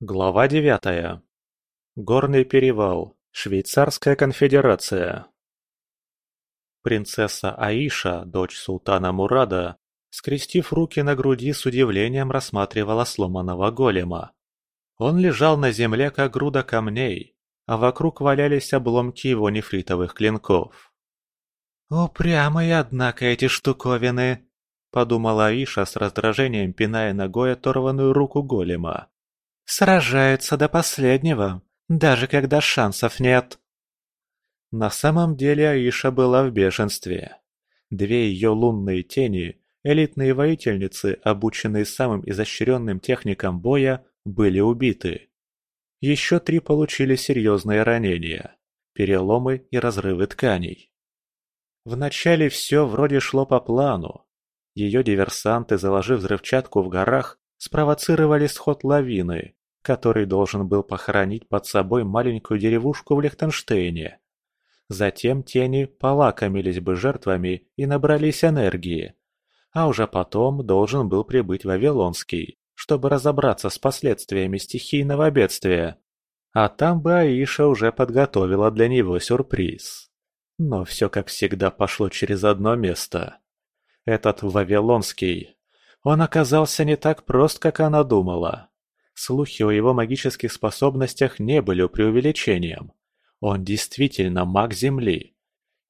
Глава девятая. Горный перевал. Швейцарская конфедерация. Принцесса Аиша, дочь султана Мурада, скрестив руки на груди, с удивлением рассматривала сломанного голема. Он лежал на земле, как груда камней, а вокруг валялись обломки его нефритовых клинков. «Упрямые, однако, эти штуковины!» — подумала Аиша с раздражением, пиная ногой оторванную руку голема. «Сражаются до последнего, даже когда шансов нет!» На самом деле Аиша была в бешенстве. Две ее лунные тени, элитные воительницы, обученные самым изощренным техникам боя, были убиты. Еще три получили серьезные ранения, переломы и разрывы тканей. Вначале все вроде шло по плану. Ее диверсанты, заложив взрывчатку в горах, спровоцировали сход лавины, который должен был похоронить под собой маленькую деревушку в Лихтенштейне. Затем тени полакомились бы жертвами и набрались энергии. А уже потом должен был прибыть Вавилонский, чтобы разобраться с последствиями стихийного бедствия. А там бы Аиша уже подготовила для него сюрприз. Но все как всегда пошло через одно место. Этот Вавилонский. Он оказался не так прост, как она думала. Слухи о его магических способностях не были преувеличением. Он действительно маг Земли.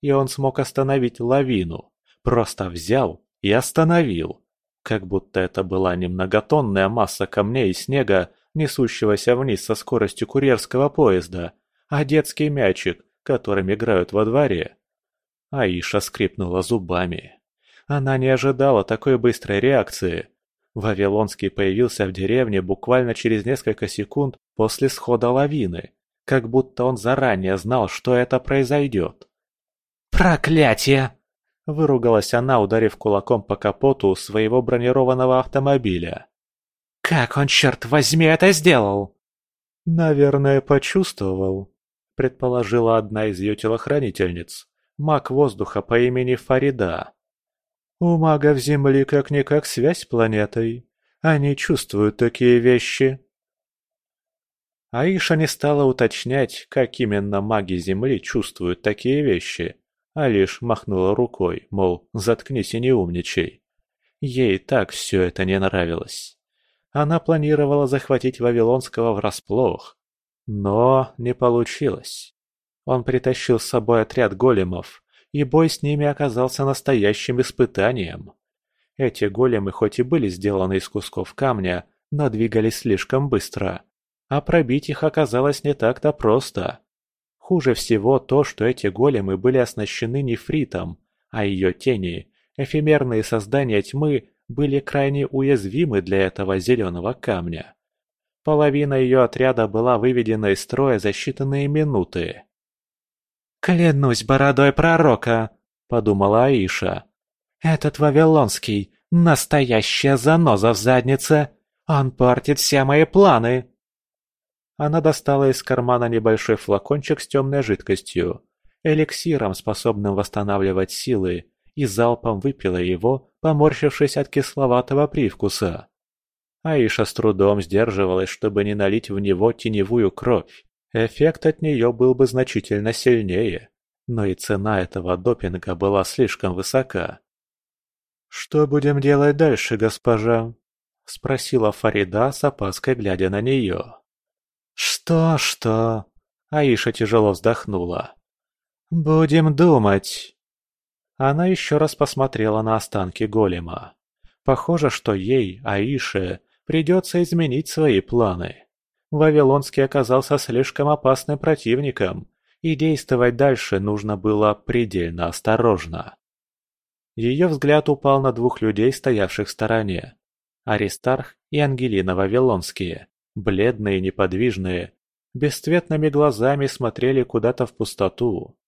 И он смог остановить лавину. Просто взял и остановил как будто это была не многотонная масса камней и снега, несущегося вниз со скоростью курьерского поезда, а детский мячик, которым играют во дворе. Аиша скрипнула зубами. Она не ожидала такой быстрой реакции. Вавилонский появился в деревне буквально через несколько секунд после схода лавины, как будто он заранее знал, что это произойдет. «Проклятие!» Выругалась она, ударив кулаком по капоту своего бронированного автомобиля. «Как он, черт возьми, это сделал?» «Наверное, почувствовал», — предположила одна из ее телохранительниц, маг воздуха по имени Фарида. «У магов Земли как-никак связь с планетой. Они чувствуют такие вещи». Аиша не стала уточнять, как именно маги Земли чувствуют такие вещи, а лишь махнула рукой, мол, заткнись и не умничай. Ей так все это не нравилось. Она планировала захватить Вавилонского врасплох, но не получилось. Он притащил с собой отряд големов, и бой с ними оказался настоящим испытанием. Эти големы хоть и были сделаны из кусков камня, но двигались слишком быстро, а пробить их оказалось не так-то просто. Хуже всего то, что эти големы были оснащены нефритом, а ее тени, эфемерные создания тьмы, были крайне уязвимы для этого зеленого камня. Половина ее отряда была выведена из строя за считанные минуты. «Клянусь бородой пророка!» – подумала Аиша. «Этот Вавилонский – настоящая заноза в заднице! Он портит все мои планы!» Она достала из кармана небольшой флакончик с темной жидкостью, эликсиром, способным восстанавливать силы, и залпом выпила его, поморщившись от кисловатого привкуса. Аиша с трудом сдерживалась, чтобы не налить в него теневую кровь. Эффект от нее был бы значительно сильнее, но и цена этого допинга была слишком высока. «Что будем делать дальше, госпожа?» – спросила Фарида с опаской, глядя на нее. «Что-что?» Аиша тяжело вздохнула. «Будем думать». Она еще раз посмотрела на останки голема. Похоже, что ей, Аише, придется изменить свои планы. Вавилонский оказался слишком опасным противником, и действовать дальше нужно было предельно осторожно. Ее взгляд упал на двух людей, стоявших в стороне. Аристарх и Ангелина Вавилонские бледные и неподвижные, бесцветными глазами смотрели куда-то в пустоту.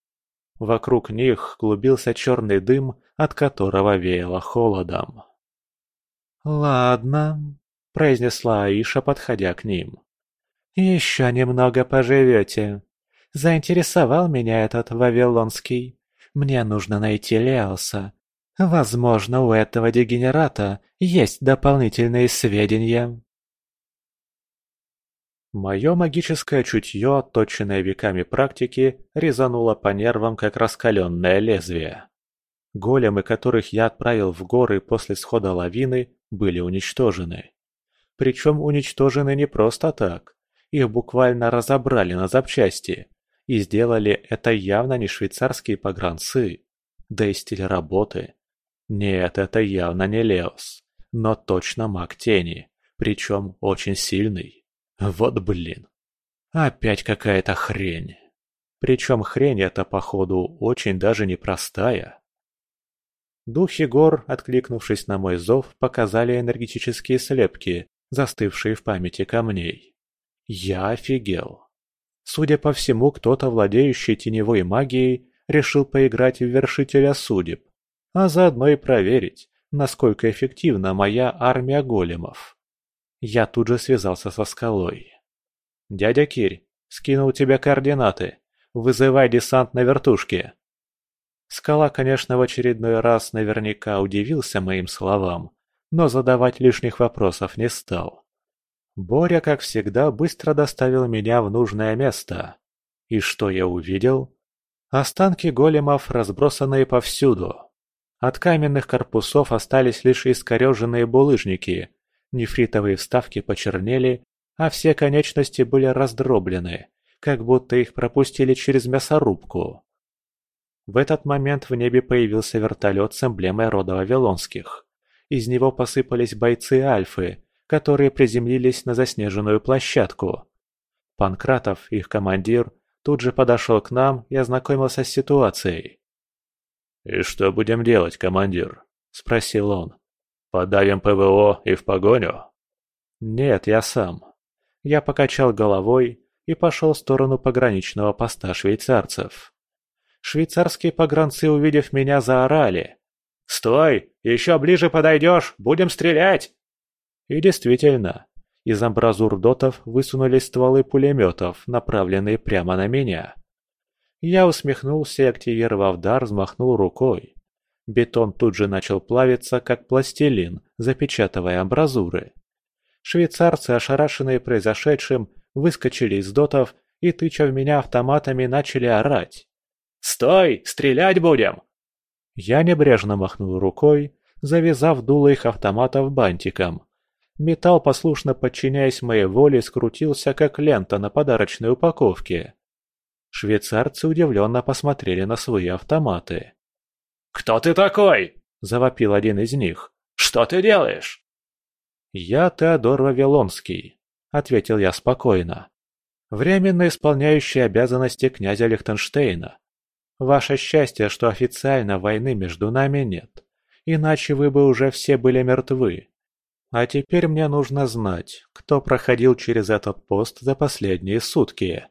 Вокруг них клубился черный дым, от которого веяло холодом. «Ладно», — произнесла Аиша, подходя к ним. «Еще немного поживете. Заинтересовал меня этот Вавилонский. Мне нужно найти Леоса. Возможно, у этого дегенерата есть дополнительные сведения». Мое магическое чутье, отточенное веками практики, резануло по нервам, как раскаленное лезвие. Големы, которых я отправил в горы после схода лавины, были уничтожены. Причем уничтожены не просто так. Их буквально разобрали на запчасти. И сделали это явно не швейцарские погранцы. Да и стиль работы. Нет, это явно не Леос. Но точно маг тени. Причем очень сильный. Вот блин. Опять какая-то хрень. Причем хрень эта, походу, очень даже непростая. Духи гор, откликнувшись на мой зов, показали энергетические слепки, застывшие в памяти камней. Я офигел. Судя по всему, кто-то, владеющий теневой магией, решил поиграть в вершителя судеб, а заодно и проверить, насколько эффективна моя армия големов. Я тут же связался со скалой. «Дядя Кирь, скинул тебе координаты. Вызывай десант на вертушке». Скала, конечно, в очередной раз наверняка удивился моим словам, но задавать лишних вопросов не стал. Боря, как всегда, быстро доставил меня в нужное место. И что я увидел? Останки големов, разбросанные повсюду. От каменных корпусов остались лишь искореженные булыжники, нефритовые вставки почернели, а все конечности были раздроблены, как будто их пропустили через мясорубку. В этот момент в небе появился вертолет с эмблемой рода Вавилонских. Из него посыпались бойцы Альфы, которые приземлились на заснеженную площадку. Панкратов, их командир, тут же подошел к нам и ознакомился с ситуацией. «И что будем делать, командир?» – спросил он. «Подавим ПВО и в погоню?» «Нет, я сам». Я покачал головой и пошел в сторону пограничного поста швейцарцев. Швейцарские погранцы, увидев меня, заорали. «Стой! Еще ближе подойдешь! Будем стрелять!» И действительно, из амбразур дотов высунулись стволы пулеметов, направленные прямо на меня. Я усмехнулся и, активировав дар, взмахнул рукой. Бетон тут же начал плавиться, как пластилин, запечатывая амбразуры. Швейцарцы, ошарашенные произошедшим, выскочили из дотов и, тыча в меня автоматами, начали орать. «Стой! Стрелять будем!» Я небрежно махнул рукой, завязав дуло их автоматов бантиком. Металл, послушно подчиняясь моей воле, скрутился, как лента на подарочной упаковке. Швейцарцы удивленно посмотрели на свои автоматы. «Кто ты такой?» – завопил один из них. «Что ты делаешь?» «Я Теодор Вавилонский», – ответил я спокойно. «Временно исполняющий обязанности князя Лихтенштейна. Ваше счастье, что официально войны между нами нет, иначе вы бы уже все были мертвы. А теперь мне нужно знать, кто проходил через этот пост за последние сутки.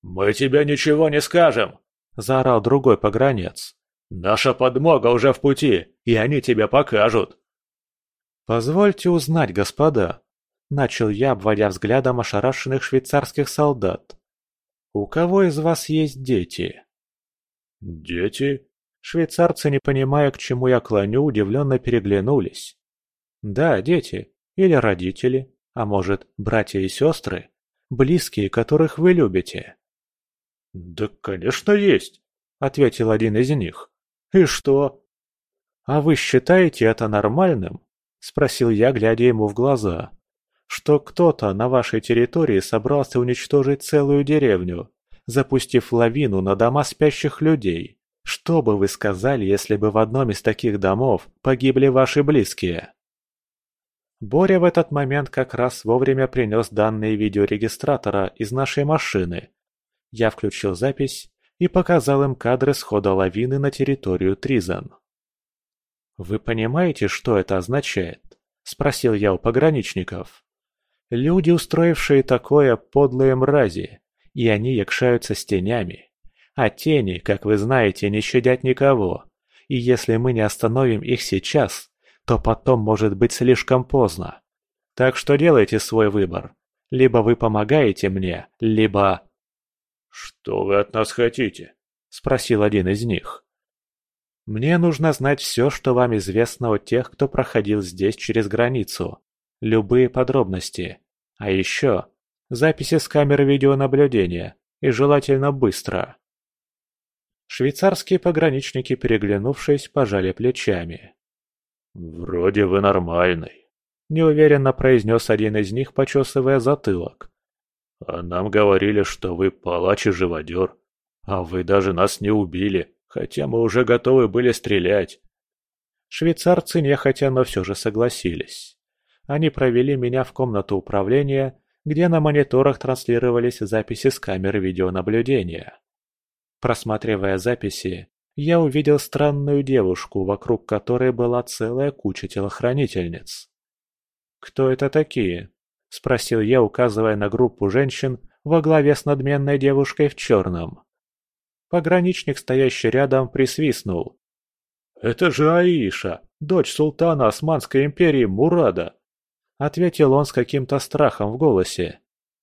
«Мы тебе ничего не скажем!» – заорал другой погранец. «Наша подмога уже в пути, и они тебе покажут!» «Позвольте узнать, господа», – начал я, обводя взглядом ошарашенных швейцарских солдат. «У кого из вас есть дети?» «Дети?» Швейцарцы, не понимая, к чему я клоню, удивленно переглянулись. Да, дети. Или родители. А может, братья и сестры? Близкие, которых вы любите. Да, конечно, есть, ответил один из них. И что? А вы считаете это нормальным? Спросил я, глядя ему в глаза. Что кто-то на вашей территории собрался уничтожить целую деревню, запустив лавину на дома спящих людей. Что бы вы сказали, если бы в одном из таких домов погибли ваши близкие? Боря в этот момент как раз вовремя принес данные видеорегистратора из нашей машины. Я включил запись и показал им кадры схода лавины на территорию Тризан. «Вы понимаете, что это означает?» – спросил я у пограничников. «Люди, устроившие такое, подлые мрази, и они якшаются с тенями. А тени, как вы знаете, не щадят никого, и если мы не остановим их сейчас, то потом может быть слишком поздно. Так что делайте свой выбор. Либо вы помогаете мне, либо... «Что вы от нас хотите?» – спросил один из них. «Мне нужно знать все, что вам известно о тех, кто проходил здесь через границу. Любые подробности. А еще Записи с камеры видеонаблюдения, и желательно быстро. Швейцарские пограничники, переглянувшись, пожали плечами. «Вроде вы нормальный», – неуверенно произнес один из них, почесывая затылок. «А нам говорили, что вы палач и живодер, а вы даже нас не убили, хотя мы уже готовы были стрелять». Швейцарцы нехотя, но все же согласились. Они провели меня в комнату управления, где на мониторах транслировались записи с камер видеонаблюдения. Просматривая записи, я увидел странную девушку, вокруг которой была целая куча телохранительниц. «Кто это такие?» – спросил я, указывая на группу женщин во главе с надменной девушкой в черном. Пограничник, стоящий рядом, присвистнул. «Это же Аиша, дочь султана Османской империи Мурада!» – ответил он с каким-то страхом в голосе.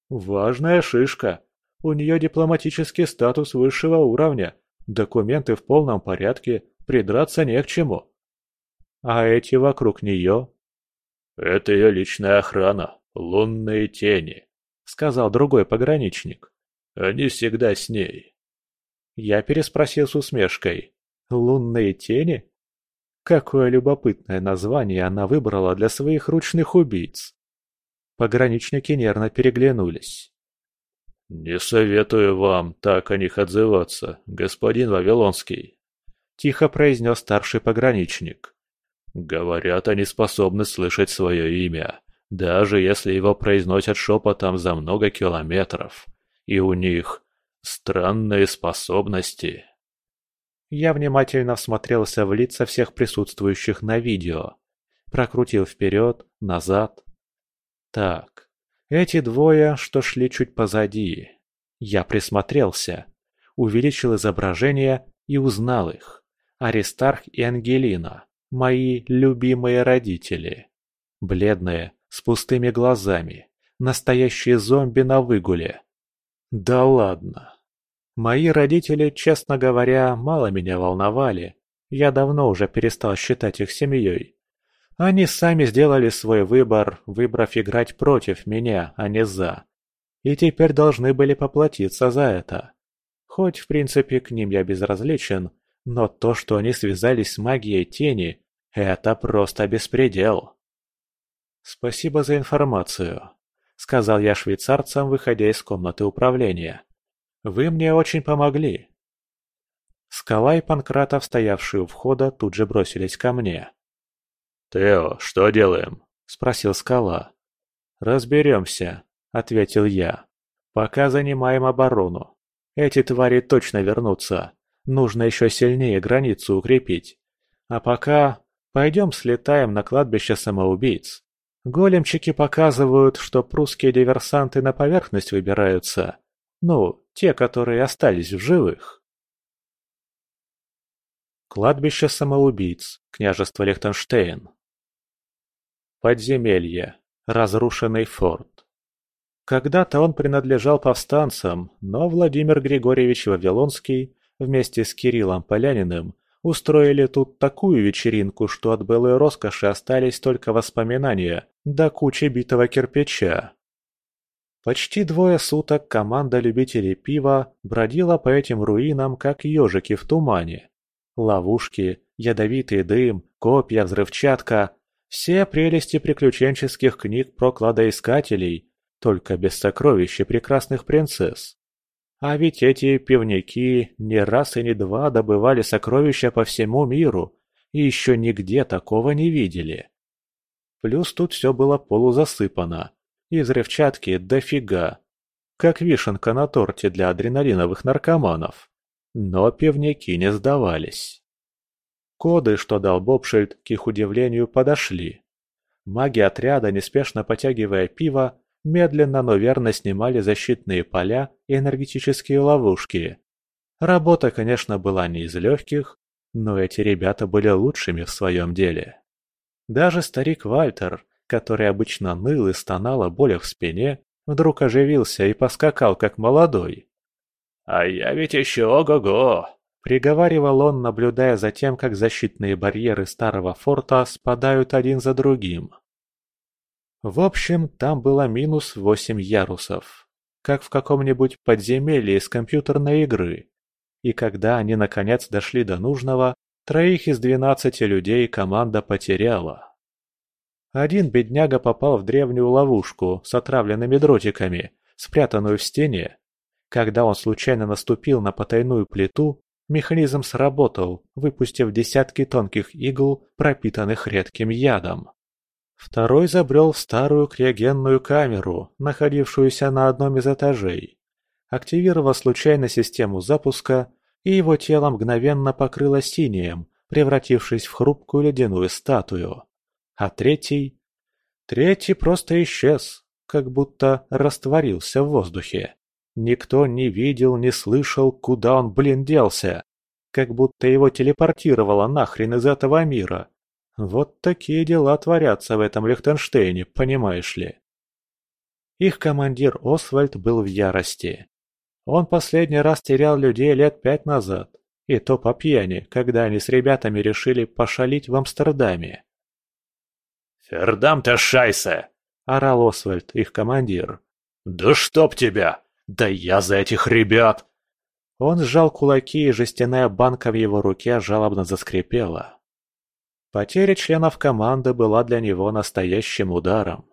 «Важная шишка. У нее дипломатический статус высшего уровня, документы в полном порядке, придраться не к чему. А эти вокруг нее? Это ее личная охрана, лунные тени, сказал другой пограничник. Они всегда с ней. Я переспросил с усмешкой. Лунные тени? Какое любопытное название она выбрала для своих ручных убийц. Пограничники нервно переглянулись. «Не советую вам так о них отзываться, господин Вавилонский», – тихо произнес старший пограничник. «Говорят, они способны слышать свое имя, даже если его произносят шепотом за много километров, и у них странные способности». Я внимательно всмотрелся в лица всех присутствующих на видео. Прокрутил вперед, назад. Так, эти двое, что шли чуть позади. Я присмотрелся, увеличил изображение и узнал их. Аристарх и Ангелина, мои любимые родители. Бледные, с пустыми глазами, настоящие зомби на выгуле. Да ладно. Мои родители, честно говоря, мало меня волновали. Я давно уже перестал считать их семьей. Они сами сделали свой выбор, выбрав играть против меня, а не за. И теперь должны были поплатиться за это. Хоть, в принципе, к ним я безразличен, но то, что они связались с магией тени, это просто беспредел. «Спасибо за информацию», — сказал я швейцарцам, выходя из комнаты управления. «Вы мне очень помогли». Скала и Панкратов, стоявшие у входа, тут же бросились ко мне. «Тео, что делаем?» – спросил Скала. «Разберемся», – ответил я. «Пока занимаем оборону. Эти твари точно вернутся. Нужно еще сильнее границу укрепить. А пока пойдем слетаем на кладбище самоубийц. Големчики показывают, что прусские диверсанты на поверхность выбираются. Ну, те, которые остались в живых». Кладбище самоубийц, княжество Лихтенштейн. Подземелье. Разрушенный форт. Когда-то он принадлежал повстанцам, но Владимир Григорьевич Вавилонский вместе с Кириллом Поляниным устроили тут такую вечеринку, что от былой роскоши остались только воспоминания да куча битого кирпича. Почти двое суток команда любителей пива бродила по этим руинам, как ежики в тумане. Ловушки, ядовитый дым, копья, взрывчатка все прелести приключенческих книг про кладоискателей, только без сокровищ и прекрасных принцесс. А ведь эти пивники не раз и не два добывали сокровища по всему миру и еще нигде такого не видели. Плюс тут все было полузасыпано, и взрывчатки дофига, как вишенка на торте для адреналиновых наркоманов. Но пивники не сдавались. Коды, что дал Бобшильд, к их удивлению, подошли. Маги отряда, неспешно потягивая пиво, медленно, но верно снимали защитные поля и энергетические ловушки. Работа, конечно, была не из легких, но эти ребята были лучшими в своем деле. Даже старик Вальтер, который обычно ныл и стонал о болях в спине, вдруг оживился и поскакал, как молодой. «А я ведь еще ого-го!» Приговаривал он, наблюдая за тем, как защитные барьеры старого форта спадают один за другим. В общем, там было минус восемь ярусов, как в каком-нибудь подземелье из компьютерной игры. И когда они наконец дошли до нужного, троих из двенадцати людей команда потеряла. Один бедняга попал в древнюю ловушку с отравленными дротиками, спрятанную в стене. Когда он случайно наступил на потайную плиту, механизм сработал, выпустив десятки тонких игл, пропитанных редким ядом. Второй забрел в старую криогенную камеру, находившуюся на одном из этажей. Активировал случайно систему запуска, и его тело мгновенно покрыло синим, превратившись в хрупкую ледяную статую. А третий... Третий просто исчез, как будто растворился в воздухе. Никто не видел, не слышал, куда он, блин, делся. Как будто его телепортировало нахрен из этого мира. Вот такие дела творятся в этом Лихтенштейне, понимаешь ли. Их командир Освальд был в ярости. Он последний раз терял людей лет пять назад, и то по пьяни, когда они с ребятами решили пошалить в Амстердаме. «Фердам-то шайсе!» – орал Освальд, их командир. «Да чтоб тебя! Да я за этих ребят!» Он сжал кулаки, и жестяная банка в его руке жалобно заскрипела. Потеря членов команды была для него настоящим ударом.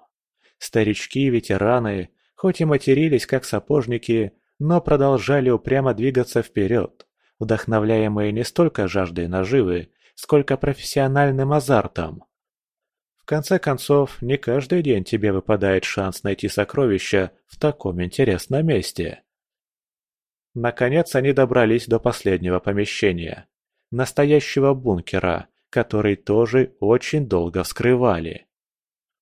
Старички ветераны, хоть и матерились как сапожники, но продолжали упрямо двигаться вперед, вдохновляемые не столько жаждой наживы, сколько профессиональным азартом. Конце концов, не каждый день тебе выпадает шанс найти сокровища в таком интересном месте. Наконец они добрались до последнего помещения. Настоящего бункера, который тоже очень долго вскрывали.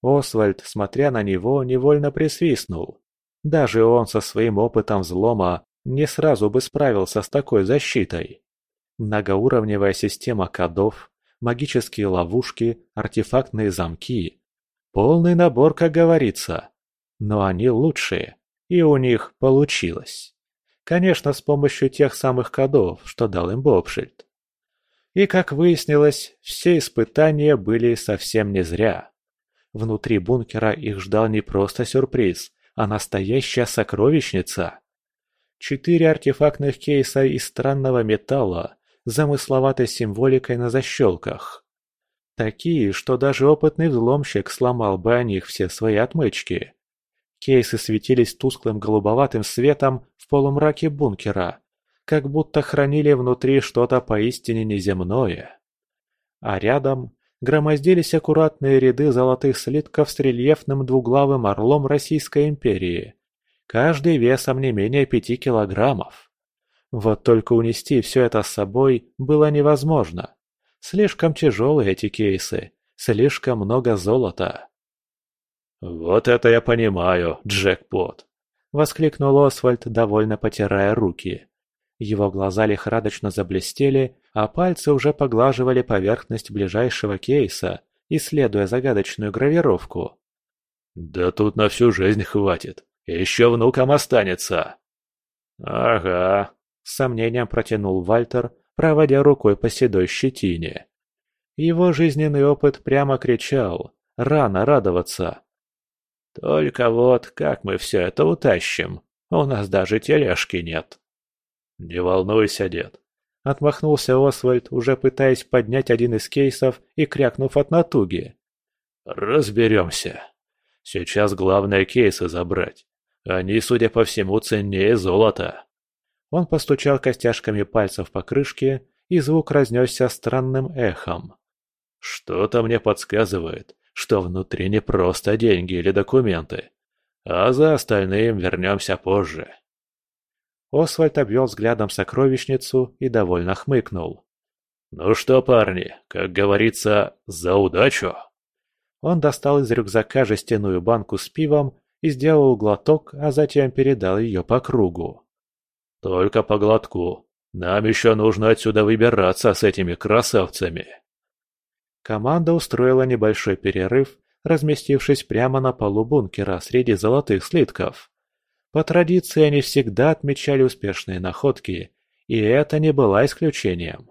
Освальд, смотря на него, невольно присвистнул. Даже он со своим опытом взлома не сразу бы справился с такой защитой. Многоуровневая система кодов, магические ловушки, артефактные замки. Полный набор, как говорится. Но они лучшие, и у них получилось. Конечно, с помощью тех самых кодов, что дал им Бобшильд. И, как выяснилось, все испытания были совсем не зря. Внутри бункера их ждал не просто сюрприз, а настоящая сокровищница. Четыре артефактных кейса из странного металла, замысловатой символикой на защелках. Такие, что даже опытный взломщик сломал бы о них все свои отмычки. Кейсы светились тусклым голубоватым светом в полумраке бункера, как будто хранили внутри что-то поистине неземное. А рядом громоздились аккуратные ряды золотых слитков с рельефным двуглавым орлом Российской империи, каждый весом не менее пяти килограммов. Вот только унести все это с собой было невозможно. Слишком тяжелые эти кейсы, слишком много золота. «Вот это я понимаю, джекпот!» — воскликнул Освальд, довольно потирая руки. Его глаза лихорадочно заблестели, а пальцы уже поглаживали поверхность ближайшего кейса, исследуя загадочную гравировку. «Да тут на всю жизнь хватит. Еще внукам останется». «Ага», — с сомнением протянул Вальтер, проводя рукой по седой щетине. Его жизненный опыт прямо кричал «Рано радоваться!» «Только вот как мы все это утащим? У нас даже тележки нет». «Не волнуйся, дед», — отмахнулся Освальд, уже пытаясь поднять один из кейсов и крякнув от натуги. «Разберемся. Сейчас главное кейсы забрать. Они, судя по всему, ценнее золота». Он постучал костяшками пальцев по крышке, и звук разнесся странным эхом. «Что-то мне подсказывает, что внутри не просто деньги или документы, а за остальным вернемся позже». Освальд обвел взглядом сокровищницу и довольно хмыкнул. «Ну что, парни, как говорится, за удачу!» Он достал из рюкзака жестяную банку с пивом и сделал глоток, а затем передал ее по кругу. «Только по глотку. Нам еще нужно отсюда выбираться с этими красавцами!» Команда устроила небольшой перерыв, разместившись прямо на полу бункера среди золотых слитков. По традиции они всегда отмечали успешные находки, и это не было исключением.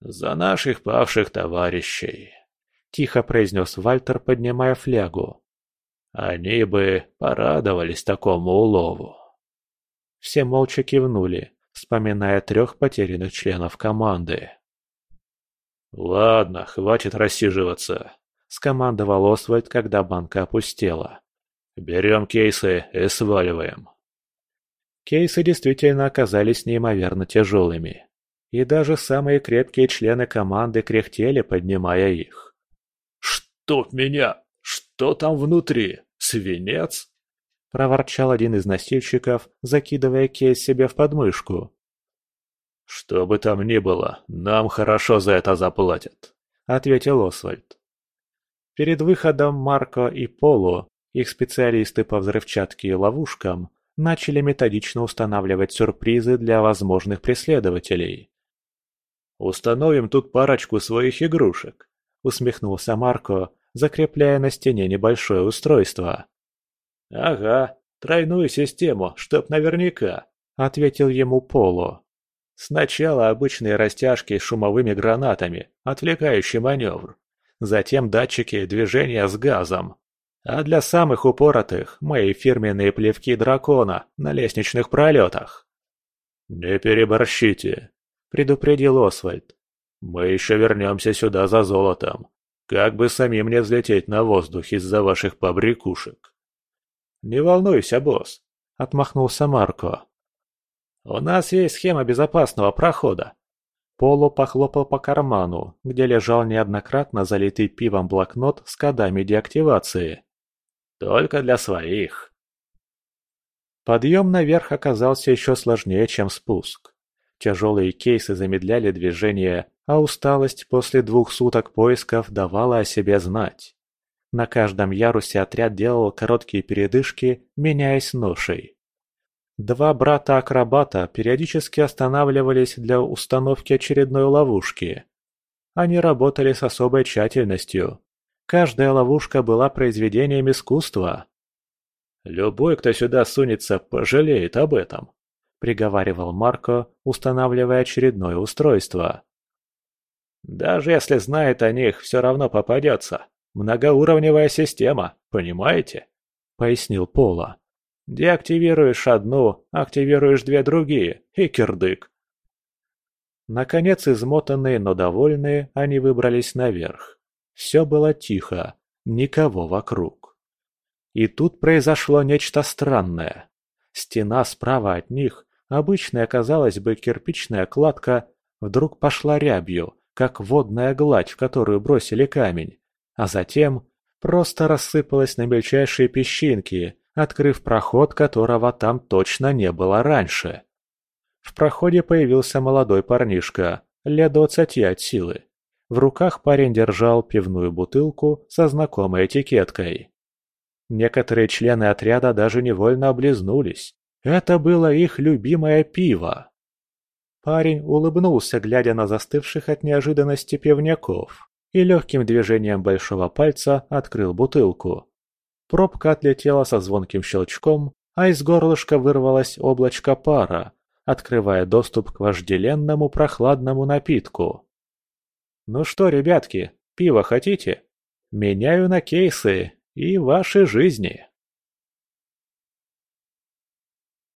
«За наших павших товарищей!» – тихо произнес Вальтер, поднимая флягу. «Они бы порадовались такому улову». Все молча кивнули, вспоминая трех потерянных членов команды. «Ладно, хватит рассиживаться», – скомандовал Освальд, когда банка опустела. «Берем кейсы и сваливаем». Кейсы действительно оказались неимоверно тяжелыми. И даже самые крепкие члены команды кряхтели, поднимая их. «Чтоб меня! Что там внутри? Свинец?» – проворчал один из носильщиков, закидывая кейс себе в подмышку. «Что бы там ни было, нам хорошо за это заплатят», — ответил Освальд. Перед выходом Марко и Поло, их специалисты по взрывчатке и ловушкам, начали методично устанавливать сюрпризы для возможных преследователей. «Установим тут парочку своих игрушек», — усмехнулся Марко, закрепляя на стене небольшое устройство. «Ага, тройную систему, чтоб наверняка», — ответил ему Поло. Сначала обычные растяжки с шумовыми гранатами, отвлекающий маневр. Затем датчики движения с газом. А для самых упоротых – мои фирменные плевки дракона на лестничных пролетах. «Не переборщите», – предупредил Освальд. «Мы еще вернемся сюда за золотом. Как бы самим не взлететь на воздух из-за ваших побрякушек». «Не волнуйся, босс», – отмахнулся Марко. «У нас есть схема безопасного прохода». Поло похлопал по карману, где лежал неоднократно залитый пивом блокнот с кодами деактивации. «Только для своих». Подъем наверх оказался еще сложнее, чем спуск. Тяжелые кейсы замедляли движение, а усталость после двух суток поисков давала о себе знать. На каждом ярусе отряд делал короткие передышки, меняясь ношей. Два брата-акробата периодически останавливались для установки очередной ловушки. Они работали с особой тщательностью. Каждая ловушка была произведением искусства. «Любой, кто сюда сунется, пожалеет об этом», — приговаривал Марко, устанавливая очередное устройство. «Даже если знает о них, все равно попадется. Многоуровневая система, понимаете?» — пояснил Пола. Деактивируешь одну, активируешь две другие, и кирдык. Наконец, измотанные, но довольные, они выбрались наверх. Все было тихо, никого вокруг. И тут произошло нечто странное. Стена справа от них, обычная, казалось бы, кирпичная кладка, вдруг пошла рябью, как водная гладь, в которую бросили камень, а затем просто рассыпалась на мельчайшие песчинки, открыв проход, которого там точно не было раньше. В проходе появился молодой парнишка, лет двадцати от силы. В руках парень держал пивную бутылку со знакомой этикеткой. Некоторые члены отряда даже невольно облизнулись. Это было их любимое пиво. Парень улыбнулся, глядя на застывших от неожиданности пивняков, и легким движением большого пальца открыл бутылку. Пробка отлетела со звонким щелчком, а из горлышка вырвалось облачко пара, открывая доступ к вожделенному прохладному напитку. «Ну что, ребятки, пиво хотите? Меняю на кейсы и ваши жизни!»